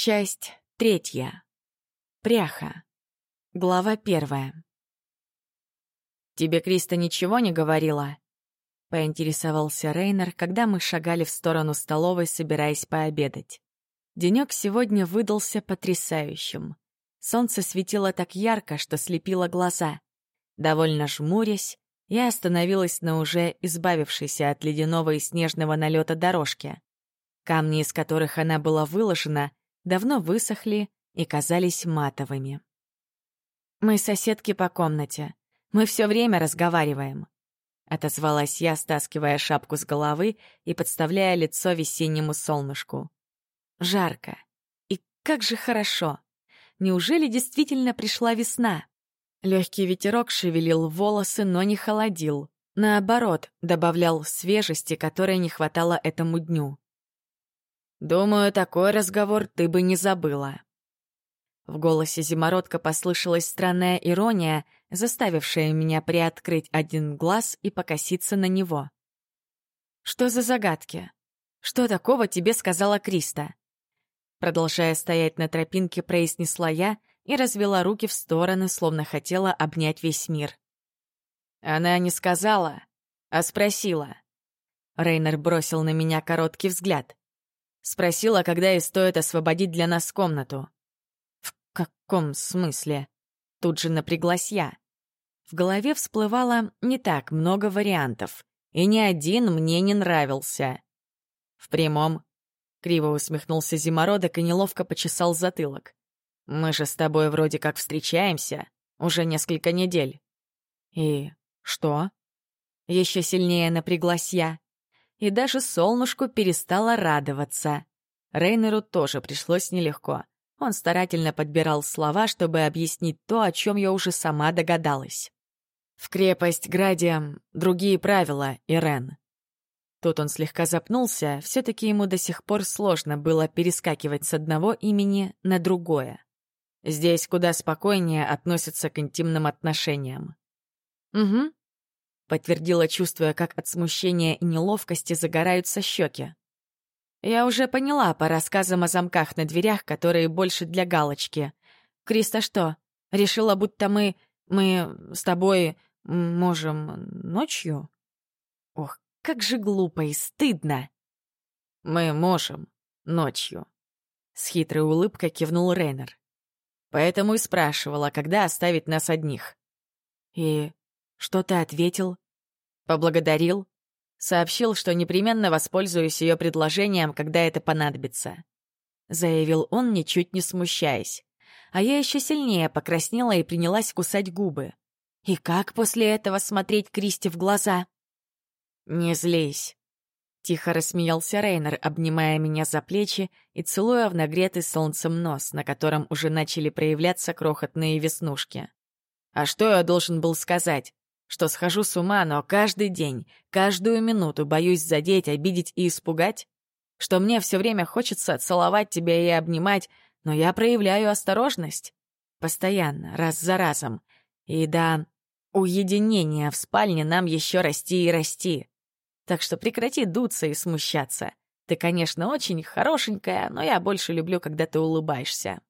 Часть третья. Пряха. Глава первая. «Тебе Криста ничего не говорила?» — поинтересовался Рейнер, когда мы шагали в сторону столовой, собираясь пообедать. Денёк сегодня выдался потрясающим. Солнце светило так ярко, что слепило глаза. Довольно жмурясь, я остановилась на уже избавившейся от ледяного и снежного налета дорожке. Камни, из которых она была выложена, давно высохли и казались матовыми. «Мы соседки по комнате. Мы все время разговариваем», — отозвалась я, стаскивая шапку с головы и подставляя лицо весеннему солнышку. «Жарко. И как же хорошо! Неужели действительно пришла весна?» Легкий ветерок шевелил волосы, но не холодил. Наоборот, добавлял свежести, которой не хватало этому дню. Думаю, такой разговор ты бы не забыла. В голосе Зимородка послышалась странная ирония, заставившая меня приоткрыть один глаз и покоситься на него. «Что за загадки? Что такого тебе сказала Криста?» Продолжая стоять на тропинке, произнесла я и развела руки в стороны, словно хотела обнять весь мир. Она не сказала, а спросила. Рейнер бросил на меня короткий взгляд. Спросила, когда и стоит освободить для нас комнату. «В каком смысле?» Тут же напряглась я. В голове всплывало не так много вариантов, и ни один мне не нравился. В прямом. Криво усмехнулся зимородок и неловко почесал затылок. «Мы же с тобой вроде как встречаемся. Уже несколько недель». «И что?» Еще сильнее напряглась я и даже солнышку перестала радоваться. Рейнеру тоже пришлось нелегко. Он старательно подбирал слова, чтобы объяснить то, о чем я уже сама догадалась. «В крепость Граде другие правила, Ирен». Тут он слегка запнулся, все таки ему до сих пор сложно было перескакивать с одного имени на другое. Здесь куда спокойнее относятся к интимным отношениям. «Угу», подтвердила, чувствуя, как от смущения и неловкости загораются щеки. Я уже поняла по рассказам о замках на дверях, которые больше для галочки. Криста что, решила, будто мы... мы с тобой можем ночью? Ох, как же глупо и стыдно. Мы можем ночью. С хитрой улыбкой кивнул Рейнер. Поэтому и спрашивала, когда оставить нас одних. И что ты ответил? Поблагодарил. Сообщил, что непременно воспользуюсь ее предложением, когда это понадобится. Заявил он, ничуть не смущаясь. А я еще сильнее покраснела и принялась кусать губы. И как после этого смотреть Кристи в глаза? «Не злись», — тихо рассмеялся Рейнер, обнимая меня за плечи и целуя в нагретый солнцем нос, на котором уже начали проявляться крохотные веснушки. «А что я должен был сказать? Что схожу с ума, но каждый день, каждую минуту боюсь задеть, обидеть и испугать? Что мне все время хочется целовать тебя и обнимать, но я проявляю осторожность? Постоянно, раз за разом. И да, уединение в спальне нам еще расти и расти. Так что прекрати дуться и смущаться. Ты, конечно, очень хорошенькая, но я больше люблю, когда ты улыбаешься.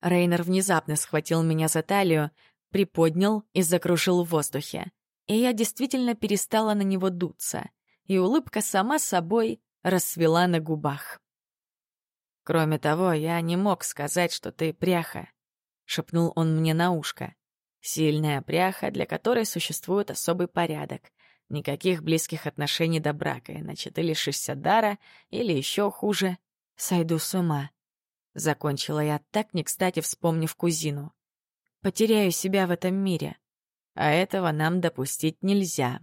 Рейнер внезапно схватил меня за талию, приподнял и закружил в воздухе. И я действительно перестала на него дуться, и улыбка сама собой расцвела на губах. «Кроме того, я не мог сказать, что ты пряха», — шепнул он мне на ушко. «Сильная пряха, для которой существует особый порядок. Никаких близких отношений до брака, иначе ты лишишься дара или еще хуже. Сойду с ума». Закончила я так не кстати, вспомнив кузину. Потеряю себя в этом мире. А этого нам допустить нельзя.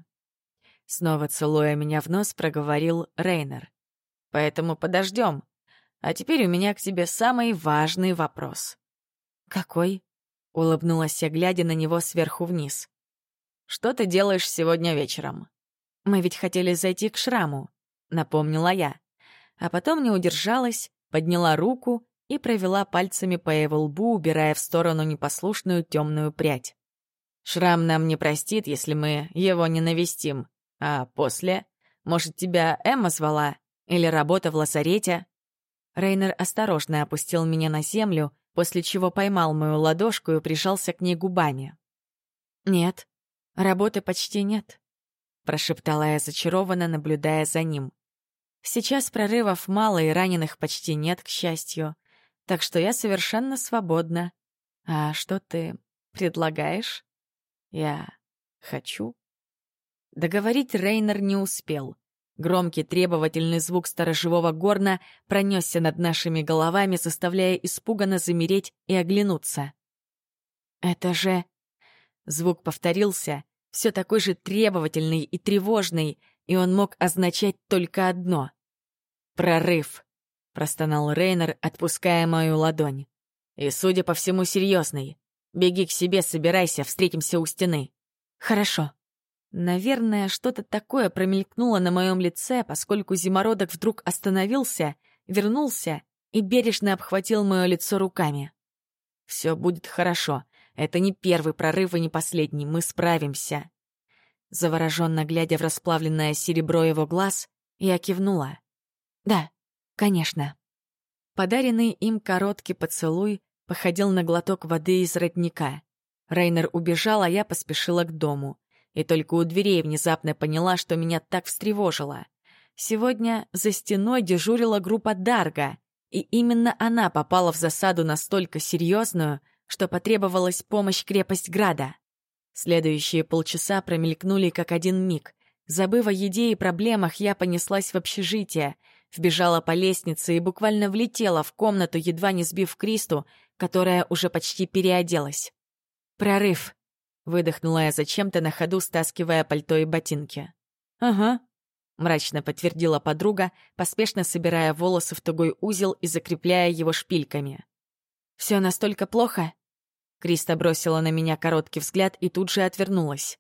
Снова целуя меня в нос, проговорил Рейнер. Поэтому подождем. А теперь у меня к тебе самый важный вопрос. Какой? Улыбнулась я, глядя на него сверху вниз. Что ты делаешь сегодня вечером? Мы ведь хотели зайти к шраму, напомнила я. А потом не удержалась, подняла руку и провела пальцами по его лбу, убирая в сторону непослушную темную прядь. «Шрам нам не простит, если мы его не навестим. А после? Может, тебя Эмма звала? Или работа в лазарете?» Рейнер осторожно опустил меня на землю, после чего поймал мою ладошку и прижался к ней губами. «Нет, работы почти нет», — прошептала я зачарованно, наблюдая за ним. «Сейчас прорывов мало и раненых почти нет, к счастью, так что я совершенно свободна. А что ты предлагаешь?» «Я хочу». Договорить Рейнер не успел. Громкий требовательный звук сторожевого горна пронесся над нашими головами, заставляя испуганно замереть и оглянуться. «Это же...» Звук повторился, все такой же требовательный и тревожный, и он мог означать только одно. «Прорыв», — простонал Рейнер, отпуская мою ладонь. «И, судя по всему, серьезный. Беги к себе, собирайся, встретимся у стены». «Хорошо», Наверное, что-то такое промелькнуло на моем лице, поскольку зимородок вдруг остановился, вернулся и бережно обхватил мое лицо руками. «Все будет хорошо. Это не первый прорыв и не последний. Мы справимся». Завороженно глядя в расплавленное серебро его глаз, я кивнула. «Да, конечно». Подаренный им короткий поцелуй походил на глоток воды из родника. Рейнер убежал, а я поспешила к дому и только у дверей внезапно поняла, что меня так встревожило. Сегодня за стеной дежурила группа Дарга, и именно она попала в засаду настолько серьезную, что потребовалась помощь крепость Града. Следующие полчаса промелькнули как один миг. Забыв о еде и проблемах, я понеслась в общежитие, вбежала по лестнице и буквально влетела в комнату, едва не сбив Кристу, которая уже почти переоделась. Прорыв. Выдохнула я зачем-то на ходу, стаскивая пальто и ботинки. «Ага», — мрачно подтвердила подруга, поспешно собирая волосы в тугой узел и закрепляя его шпильками. «Все настолько плохо?» Криста бросила на меня короткий взгляд и тут же отвернулась.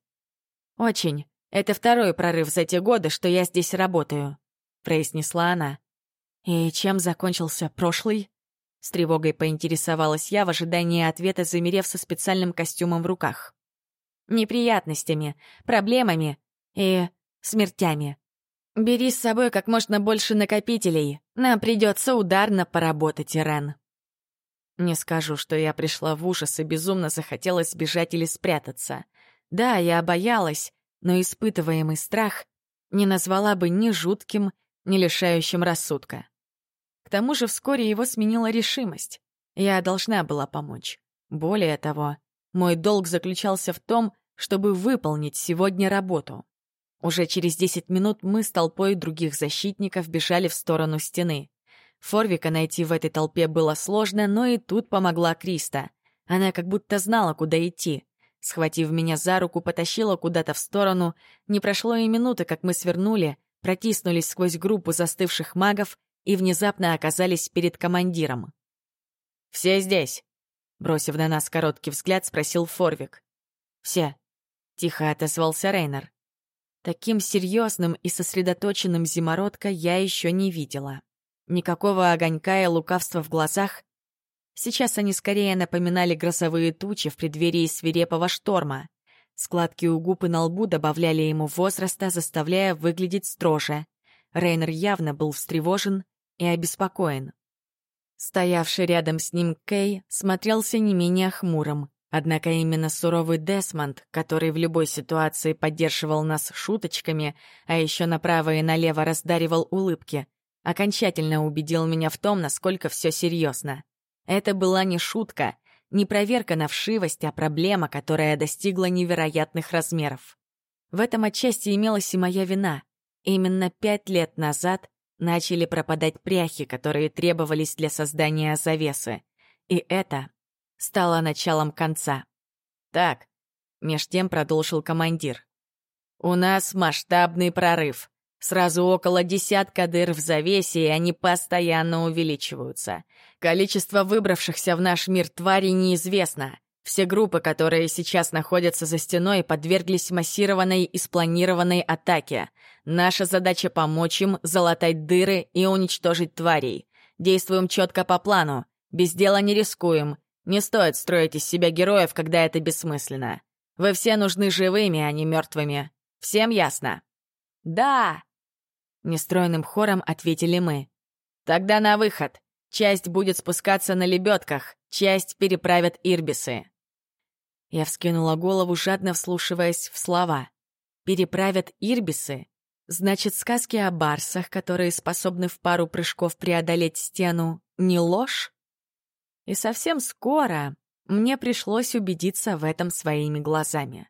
«Очень. Это второй прорыв за те годы, что я здесь работаю», — произнесла она. «И чем закончился прошлый?» С тревогой поинтересовалась я в ожидании ответа, замерев со специальным костюмом в руках неприятностями, проблемами и смертями. Бери с собой как можно больше накопителей. Нам придется ударно поработать, Ирен. Не скажу, что я пришла в ужас и безумно захотелось бежать или спрятаться. Да, я боялась, но испытываемый страх не назвала бы ни жутким, ни лишающим рассудка. К тому же вскоре его сменила решимость. Я должна была помочь. Более того, мой долг заключался в том, чтобы выполнить сегодня работу. Уже через 10 минут мы с толпой других защитников бежали в сторону стены. Форвика найти в этой толпе было сложно, но и тут помогла Криста. Она как будто знала, куда идти. Схватив меня за руку, потащила куда-то в сторону. Не прошло и минуты, как мы свернули, протиснулись сквозь группу застывших магов и внезапно оказались перед командиром. «Все здесь!» Бросив на нас короткий взгляд, спросил Форвик. «Все», — тихо отозвался Рейнер. Таким серьезным и сосредоточенным зимородка я еще не видела. Никакого огонька и лукавства в глазах. Сейчас они скорее напоминали грозовые тучи в преддверии свирепого шторма. Складки у губ и на лбу добавляли ему возраста, заставляя выглядеть строже. Рейнер явно был встревожен и обеспокоен. Стоявший рядом с ним Кей смотрелся не менее хмурым. Однако именно суровый Десмонд, который в любой ситуации поддерживал нас шуточками, а еще направо и налево раздаривал улыбки, окончательно убедил меня в том, насколько все серьезно. Это была не шутка, не проверка на вшивость, а проблема, которая достигла невероятных размеров. В этом отчасти имелась и моя вина. Именно пять лет назад начали пропадать пряхи, которые требовались для создания завесы. И это стало началом конца. «Так», — меж тем продолжил командир, — «у нас масштабный прорыв. Сразу около десятка дыр в завесе, и они постоянно увеличиваются. Количество выбравшихся в наш мир тварей неизвестно. Все группы, которые сейчас находятся за стеной, подверглись массированной и спланированной атаке. Наша задача — помочь им залатать дыры и уничтожить тварей. Действуем четко по плану. Без дела не рискуем. Не стоит строить из себя героев, когда это бессмысленно. Вы все нужны живыми, а не мертвыми. Всем ясно? Да! Нестройным хором ответили мы. Тогда на выход. Часть будет спускаться на лебедках, часть переправят ирбисы. Я вскинула голову, жадно вслушиваясь в слова. Переправят ирбисы? Значит, сказки о барсах, которые способны в пару прыжков преодолеть стену, не ложь? И совсем скоро мне пришлось убедиться в этом своими глазами.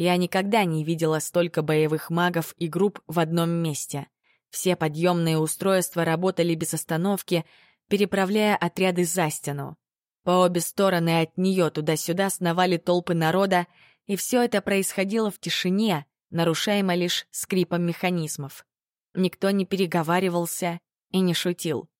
Я никогда не видела столько боевых магов и групп в одном месте. Все подъемные устройства работали без остановки, переправляя отряды за стену. По обе стороны от нее туда-сюда сновали толпы народа, и все это происходило в тишине, нарушаемо лишь скрипом механизмов. Никто не переговаривался и не шутил.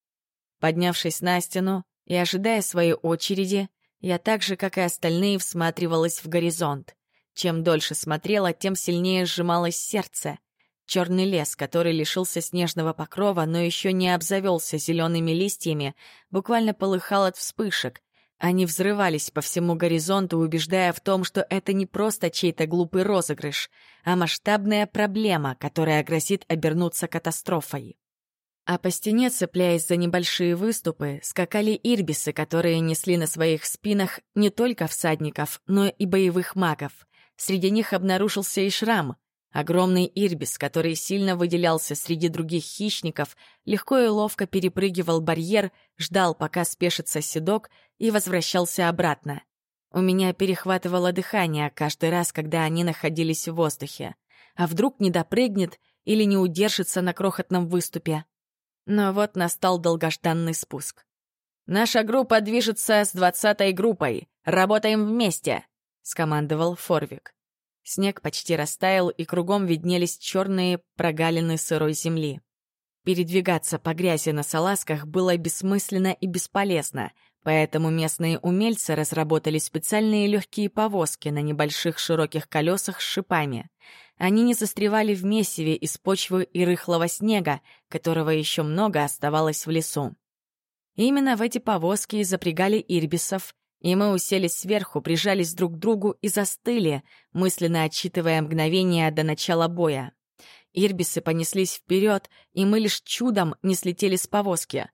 Поднявшись на стену и ожидая своей очереди, я так же, как и остальные, всматривалась в горизонт. Чем дольше смотрела, тем сильнее сжималось сердце. Черный лес, который лишился снежного покрова, но еще не обзавелся зелеными листьями, буквально полыхал от вспышек. Они взрывались по всему горизонту, убеждая в том, что это не просто чей-то глупый розыгрыш, а масштабная проблема, которая грозит обернуться катастрофой. А по стене, цепляясь за небольшие выступы, скакали ирбисы, которые несли на своих спинах не только всадников, но и боевых магов. Среди них обнаружился и шрам — Огромный ирбис, который сильно выделялся среди других хищников, легко и ловко перепрыгивал барьер, ждал, пока спешится седок, и возвращался обратно. У меня перехватывало дыхание каждый раз, когда они находились в воздухе. А вдруг не допрыгнет или не удержится на крохотном выступе? Но вот настал долгожданный спуск. «Наша группа движется с двадцатой группой. Работаем вместе!» — скомандовал Форвик. Снег почти растаял, и кругом виднелись черные прогалины сырой земли. Передвигаться по грязи на салазках было бессмысленно и бесполезно, поэтому местные умельцы разработали специальные легкие повозки на небольших широких колесах с шипами. Они не застревали в месиве из почвы и рыхлого снега, которого еще много оставалось в лесу. Именно в эти повозки запрягали ирбисов, и мы уселись сверху, прижались друг к другу и застыли, мысленно отсчитывая мгновение до начала боя. Ирбисы понеслись вперед, и мы лишь чудом не слетели с повозки.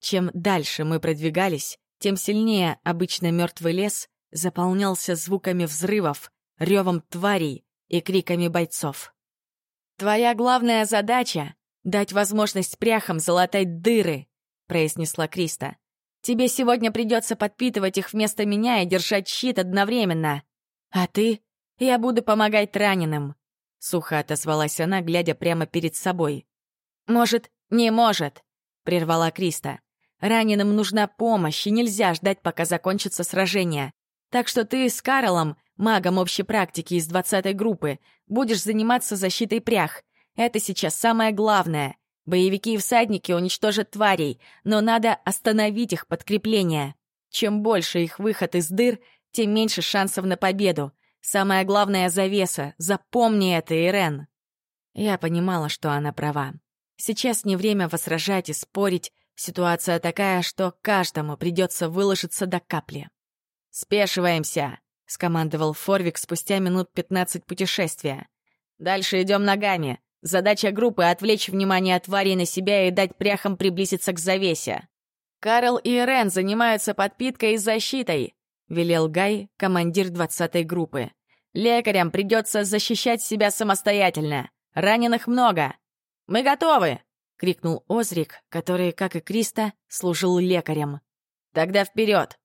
Чем дальше мы продвигались, тем сильнее обычно мертвый лес заполнялся звуками взрывов, ревом тварей и криками бойцов. «Твоя главная задача — дать возможность пряхам залатать дыры», — произнесла Криста. Тебе сегодня придется подпитывать их вместо меня и держать щит одновременно. А ты? Я буду помогать раненым. Сухо отозвалась она, глядя прямо перед собой. «Может, не может», — прервала Криста. «Раненым нужна помощь, и нельзя ждать, пока закончится сражение. Так что ты с Карлом, магом общей практики из двадцатой группы, будешь заниматься защитой прях. Это сейчас самое главное. Боевики и всадники уничтожат тварей, но надо остановить их подкрепление. Чем больше их выход из дыр, тем меньше шансов на победу. Самое главное — завеса. Запомни это, Ирен. Я понимала, что она права. Сейчас не время возражать и спорить. Ситуация такая, что каждому придется выложиться до капли. «Спешиваемся!» — скомандовал Форвик спустя минут пятнадцать путешествия. «Дальше идем ногами. Задача группы — отвлечь внимание тварей на себя и дать пряхам приблизиться к завесе. «Карл и Рен занимаются подпиткой и защитой», — велел Гай, командир двадцатой группы. «Лекарям придется защищать себя самостоятельно. Раненых много. Мы готовы!» — крикнул Озрик, который, как и Криста, служил лекарем. «Тогда вперед!»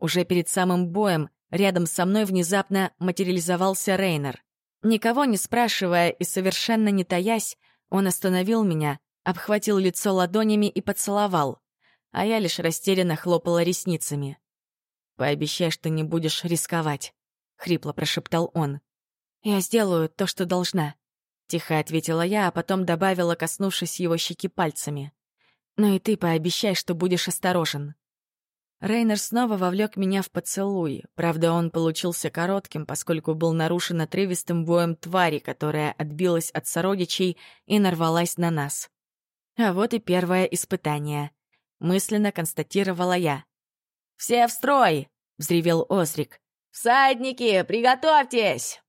Уже перед самым боем рядом со мной внезапно материализовался Рейнер. Никого не спрашивая и совершенно не таясь, он остановил меня, обхватил лицо ладонями и поцеловал, а я лишь растерянно хлопала ресницами. «Пообещай, что не будешь рисковать», — хрипло прошептал он. «Я сделаю то, что должна», — тихо ответила я, а потом добавила, коснувшись его щеки пальцами. «Но и ты пообещай, что будешь осторожен». Рейнер снова вовлек меня в поцелуй. Правда, он получился коротким, поскольку был нарушен отрывистым воем твари, которая отбилась от сородичей и нарвалась на нас. А вот и первое испытание. Мысленно констатировала я. «Все в строй!» — взревел Озрик. «Всадники, приготовьтесь!»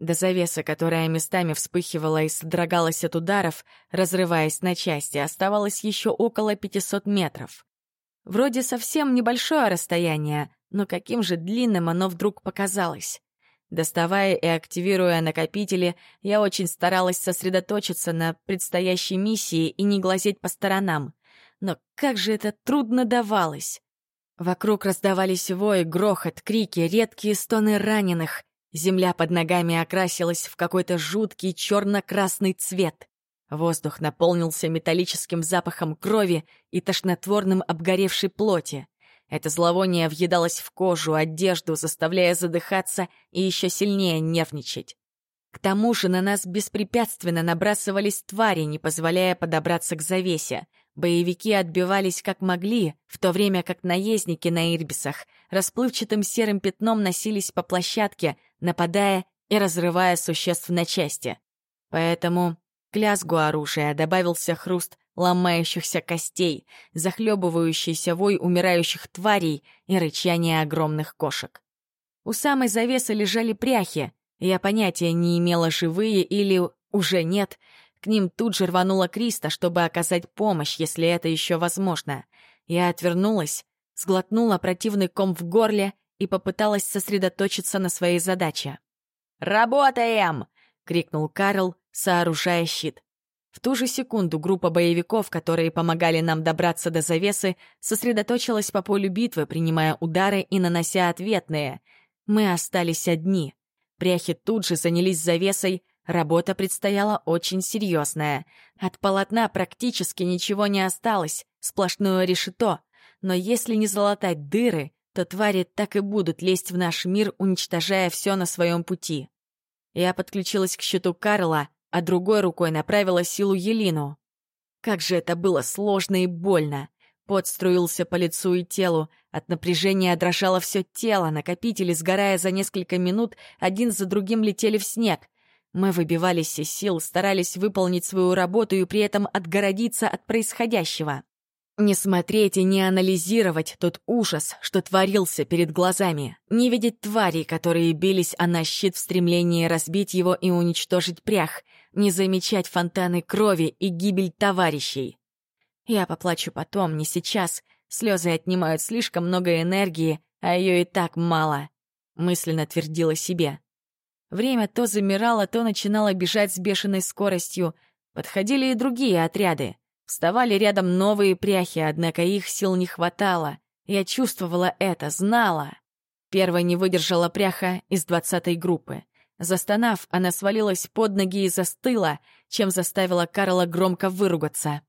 До завесы, которая местами вспыхивала и содрогалась от ударов, разрываясь на части, оставалось еще около 500 метров. Вроде совсем небольшое расстояние, но каким же длинным оно вдруг показалось. Доставая и активируя накопители, я очень старалась сосредоточиться на предстоящей миссии и не глазеть по сторонам. Но как же это трудно давалось! Вокруг раздавались вои, грохот, крики, редкие стоны раненых. Земля под ногами окрасилась в какой-то жуткий черно-красный цвет. Воздух наполнился металлическим запахом крови и тошнотворным обгоревшей плоти. Это зловоние въедалось в кожу, одежду, заставляя задыхаться и еще сильнее нервничать. К тому же на нас беспрепятственно набрасывались твари, не позволяя подобраться к завесе. Боевики отбивались как могли, в то время как наездники на Ирбисах расплывчатым серым пятном носились по площадке, нападая и разрывая существ на части. Поэтому к лязгу оружия добавился хруст ломающихся костей, захлебывающийся вой умирающих тварей и рычание огромных кошек. У самой завесы лежали пряхи, я понятия не имела, живые или уже нет. К ним тут же рванула Криста, чтобы оказать помощь, если это еще возможно. Я отвернулась, сглотнула противный ком в горле и попыталась сосредоточиться на своей задаче. «Работаем!» — крикнул Карл, сооружая щит. В ту же секунду группа боевиков, которые помогали нам добраться до завесы, сосредоточилась по полю битвы, принимая удары и нанося ответные. Мы остались одни. Пряхи тут же занялись завесой, работа предстояла очень серьезная. От полотна практически ничего не осталось, сплошное решето. Но если не залатать дыры, то твари так и будут лезть в наш мир, уничтожая все на своем пути. Я подключилась к щиту Карла, а другой рукой направила силу Елину. Как же это было сложно и больно. Пот струился по лицу и телу, от напряжения дрожало все тело, накопители, сгорая за несколько минут, один за другим летели в снег. Мы выбивались из сил, старались выполнить свою работу и при этом отгородиться от происходящего. Не смотреть и не анализировать тот ужас, что творился перед глазами. Не видеть тварей, которые бились о наш щит в стремлении разбить его и уничтожить прях. Не замечать фонтаны крови и гибель товарищей. Я поплачу потом, не сейчас. Слезы отнимают слишком много энергии, а ее и так мало. Мысленно твердила себе. Время то замирало, то начинало бежать с бешеной скоростью. Подходили и другие отряды. Вставали рядом новые пряхи, однако их сил не хватало. Я чувствовала это, знала. Первой не выдержала пряха из двадцатой группы. Застонав, она свалилась под ноги и застыла, чем заставила Карла громко выругаться.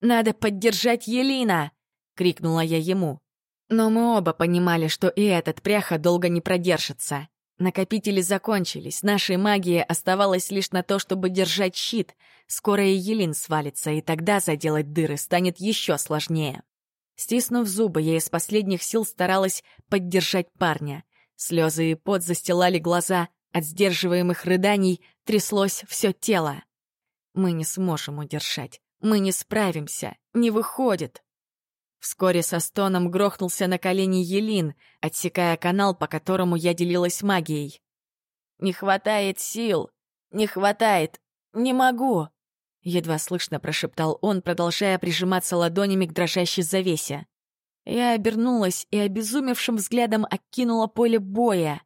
«Надо поддержать Елина!» — крикнула я ему. Но мы оба понимали, что и этот пряха долго не продержится. Накопители закончились, нашей магии оставалось лишь на то, чтобы держать щит. Скоро и Елин свалится, и тогда заделать дыры станет еще сложнее. Стиснув зубы, я из последних сил старалась поддержать парня. Слезы и пот застилали глаза, от сдерживаемых рыданий тряслось все тело. Мы не сможем удержать, мы не справимся, не выходит. Вскоре со стоном грохнулся на колени Елин, отсекая канал, по которому я делилась магией. «Не хватает сил! Не хватает! Не могу!» Едва слышно прошептал он, продолжая прижиматься ладонями к дрожащей завесе. Я обернулась и обезумевшим взглядом окинула поле боя.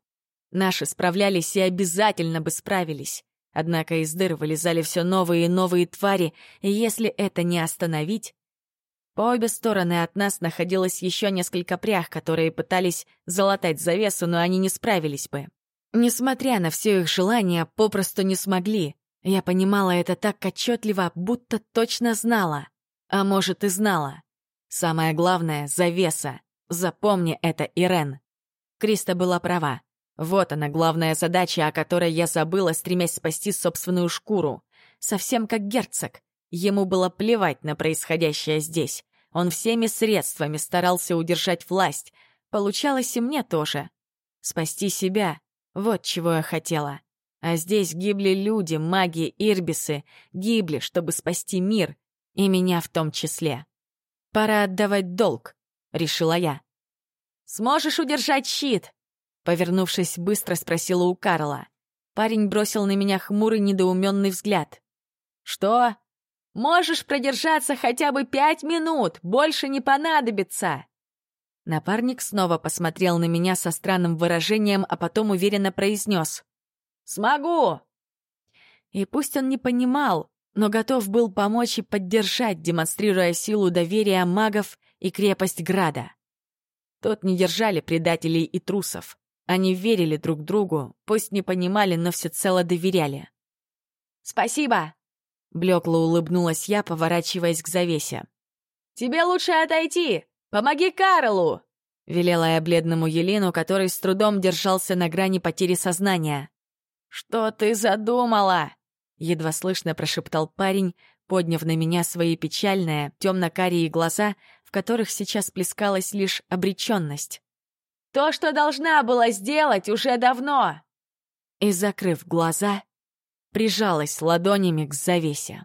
Наши справлялись и обязательно бы справились. Однако из дыр вылезали все новые и новые твари, и если это не остановить, по обе стороны от нас находилось еще несколько прях, которые пытались залатать завесу, но они не справились бы. Несмотря на все их желания, попросту не смогли. Я понимала это так отчетливо, будто точно знала. А может, и знала. Самое главное — завеса. Запомни это, Ирен. Криста была права. Вот она, главная задача, о которой я забыла, стремясь спасти собственную шкуру. Совсем как герцог. Ему было плевать на происходящее здесь. Он всеми средствами старался удержать власть. Получалось и мне тоже. Спасти себя — вот чего я хотела. А здесь гибли люди, маги, ирбисы. Гибли, чтобы спасти мир. И меня в том числе. «Пора отдавать долг», — решила я. «Сможешь удержать щит?» Повернувшись, быстро спросила у Карла. Парень бросил на меня хмурый, недоуменный взгляд. «Что?» Можешь продержаться хотя бы пять минут, больше не понадобится!» Напарник снова посмотрел на меня со странным выражением, а потом уверенно произнес. «Смогу!» И пусть он не понимал, но готов был помочь и поддержать, демонстрируя силу доверия магов и крепость Града. Тот не держали предателей и трусов. Они верили друг другу, пусть не понимали, но всецело доверяли. «Спасибо!» — блекло улыбнулась я, поворачиваясь к завесе. «Тебе лучше отойти! Помоги Карлу!» — велела я бледному Елену, который с трудом держался на грани потери сознания. «Что ты задумала?» — едва слышно прошептал парень, подняв на меня свои печальные, темно-карие глаза, в которых сейчас плескалась лишь обреченность. «То, что должна была сделать уже давно!» И, закрыв глаза, прижалась ладонями к завесе.